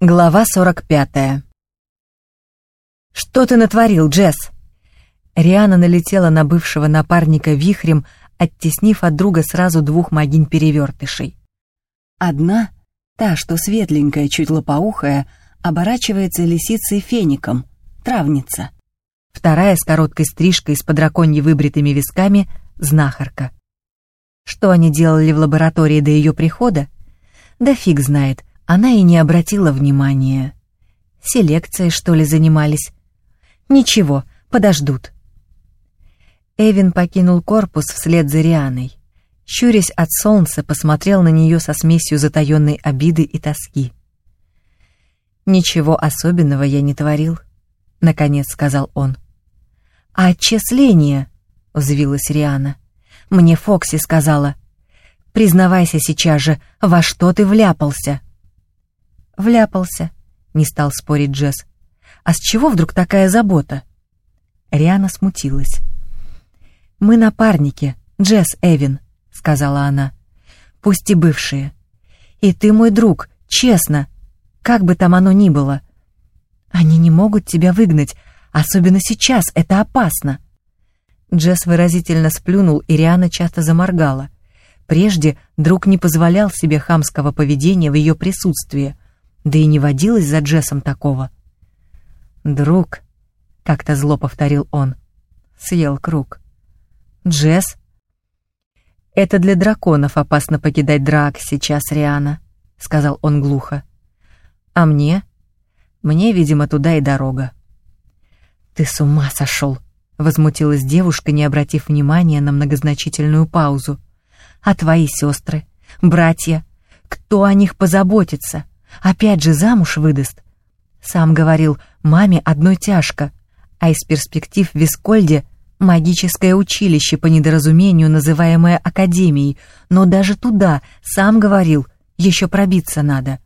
Глава 45. «Что ты натворил, Джесс?» Риана налетела на бывшего напарника вихрем, оттеснив от друга сразу двух могинь-перевертышей. Одна, та, что светленькая, чуть лопоухая, оборачивается лисицей-феником, травница. Вторая с короткой стрижкой с подраконьи выбритыми висками — знахарка. Что они делали в лаборатории до ее прихода? Да фиг знает, она и не обратила внимания. Селекцией, что ли, занимались? Ничего, подождут. Эвин покинул корпус вслед за Рианой. Щурясь от солнца, посмотрел на нее со смесью затаенной обиды и тоски. «Ничего особенного я не творил», — наконец сказал он. «А отчисление?» — взвилась Риана. «Мне Фокси сказала. Признавайся сейчас же, во что ты вляпался?» «Вляпался», — не стал спорить Джесс. «А с чего вдруг такая забота?» Риана смутилась. «Мы напарники, Джесс Эвин», — сказала она. «Пусть и бывшие. И ты мой друг, честно, как бы там оно ни было. Они не могут тебя выгнать, особенно сейчас, это опасно». Джесс выразительно сплюнул, и Риана часто заморгала. Прежде друг не позволял себе хамского поведения в ее присутствии — да и не водилось за Джессом такого. «Друг», — как-то зло повторил он, — съел круг. «Джесс?» «Это для драконов опасно покидать драк сейчас, Риана», — сказал он глухо. «А мне? Мне, видимо, туда и дорога». «Ты с ума сошел!» — возмутилась девушка, не обратив внимания на многозначительную паузу. «А твои сестры? Братья? Кто о них позаботится? Опять же замуж выдаст. Сам говорил, маме одной тяжко, а из перспектив Вискольде магическое училище по недоразумению, называемое академией, но даже туда, сам говорил, еще пробиться надо.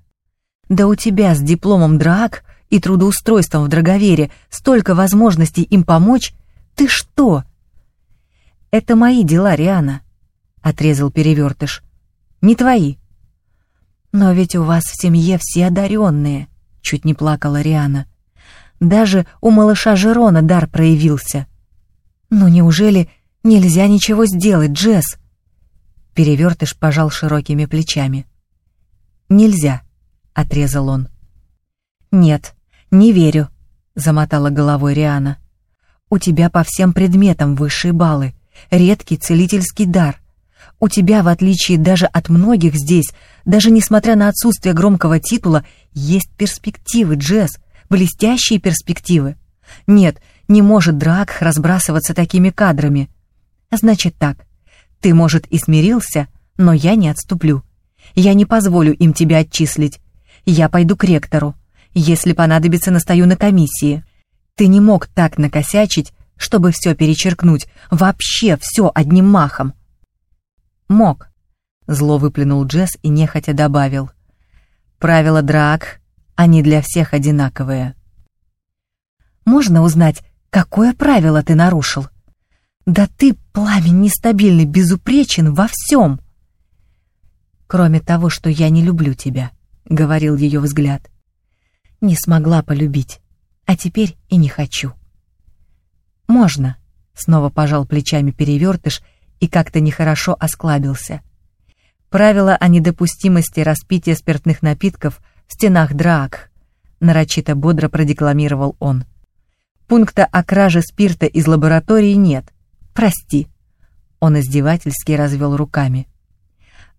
Да у тебя с дипломом драк и трудоустройством в Драговере столько возможностей им помочь, ты что? Это мои дела, Риана, — отрезал перевертыш. Не твои. «Но ведь у вас в семье все одаренные», — чуть не плакала Риана. «Даже у малыша Жерона дар проявился». «Ну неужели нельзя ничего сделать, Джесс?» Перевертыш пожал широкими плечами. «Нельзя», — отрезал он. «Нет, не верю», — замотала головой Риана. «У тебя по всем предметам высшие баллы, редкий целительский дар. У тебя, в отличие даже от многих здесь, даже несмотря на отсутствие громкого титула, есть перспективы, Джесс, блестящие перспективы. Нет, не может Дракх разбрасываться такими кадрами. Значит так, ты, может, и смирился, но я не отступлю. Я не позволю им тебя отчислить. Я пойду к ректору. Если понадобится, настаю на комиссии. Ты не мог так накосячить, чтобы все перечеркнуть, вообще все одним махом. Мог. Зло выплюнул Джесс и нехотя добавил. Правила драк, они для всех одинаковые. Можно узнать, какое правило ты нарушил? Да ты, пламень нестабильный, безупречен во всем. Кроме того, что я не люблю тебя, говорил ее взгляд. Не смогла полюбить, а теперь и не хочу. Можно, снова пожал плечами перевертыш и как-то нехорошо осклабился. Правило о недопустимости распития спиртных напитков в стенах драк, нарочито бодро продекламировал он. Пункта о краже спирта из лаборатории нет. Прости. Он издевательски развел руками.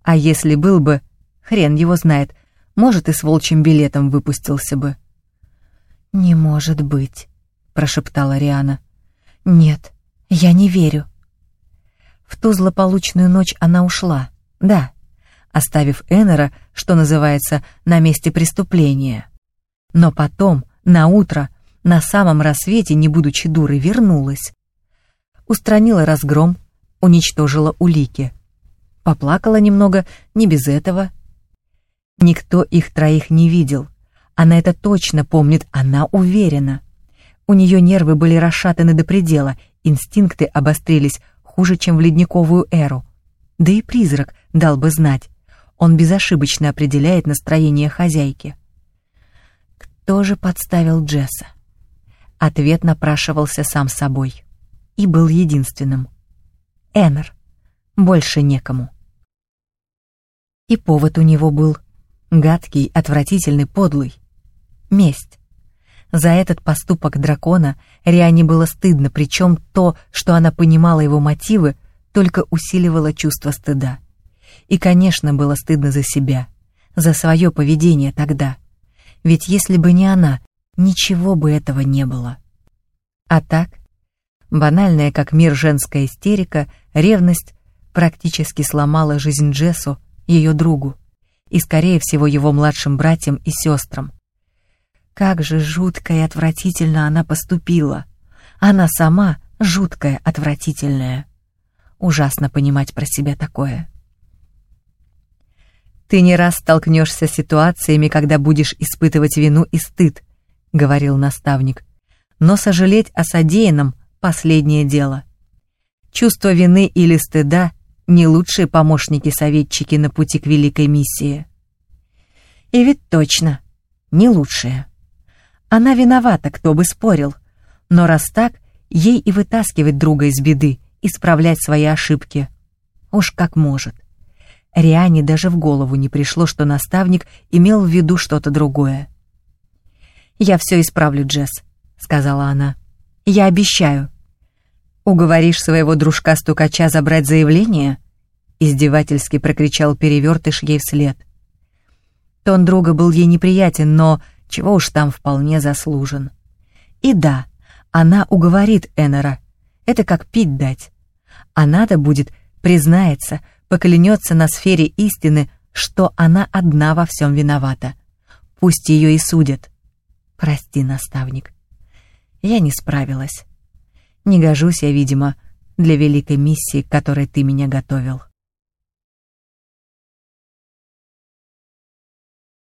А если был бы, хрен его знает, может и с волчьим билетом выпустился бы. «Не может быть», — прошептала Риана. «Нет, я не верю». В ту злополучную ночь она ушла, да, оставив Эннера, что называется, на месте преступления. Но потом, на утро, на самом рассвете, не будучи дурой, вернулась. Устранила разгром, уничтожила улики. Поплакала немного, не без этого. Никто их троих не видел. Она это точно помнит, она уверена. У нее нервы были расшатаны до предела, инстинкты обострились, хуже, чем в ледниковую эру. Да и призрак дал бы знать. Он безошибочно определяет настроение хозяйки. тоже подставил Джесса? Ответ напрашивался сам собой и был единственным. Эннер. Больше некому. И повод у него был гадкий, отвратительный, подлый. Месть. За этот поступок дракона Риане было стыдно, причем то, что она понимала его мотивы, только усиливало чувство стыда. И, конечно, было стыдно за себя, за свое поведение тогда. Ведь если бы не она, ничего бы этого не было. А так, банальная как мир женская истерика, ревность практически сломала жизнь Джессу, ее другу, и, скорее всего, его младшим братьям и сестрам. Как же жутко и отвратительно она поступила. Она сама жуткая, отвратительная. Ужасно понимать про себя такое. «Ты не раз столкнешься с ситуациями, когда будешь испытывать вину и стыд», — говорил наставник. «Но сожалеть о содеянном — последнее дело. Чувство вины или стыда — не лучшие помощники-советчики на пути к великой миссии». И ведь точно, не лучшие. Она виновата, кто бы спорил. Но раз так, ей и вытаскивать друга из беды, исправлять свои ошибки. Уж как может. Риане даже в голову не пришло, что наставник имел в виду что-то другое. «Я все исправлю, Джесс», — сказала она. «Я обещаю». «Уговоришь своего дружка-стукача забрать заявление?» Издевательски прокричал перевертыш ей вслед. Тон друга был ей неприятен, но чего уж там вполне заслужен. И да, она уговорит Эннера. Это как пить дать. Надо будет, признается, поклянется на сфере истины, что она одна во всем виновата. Пусть ее и судят. Прости, наставник. Я не справилась. Не гожусь я, видимо, для великой миссии, к которой ты меня готовил.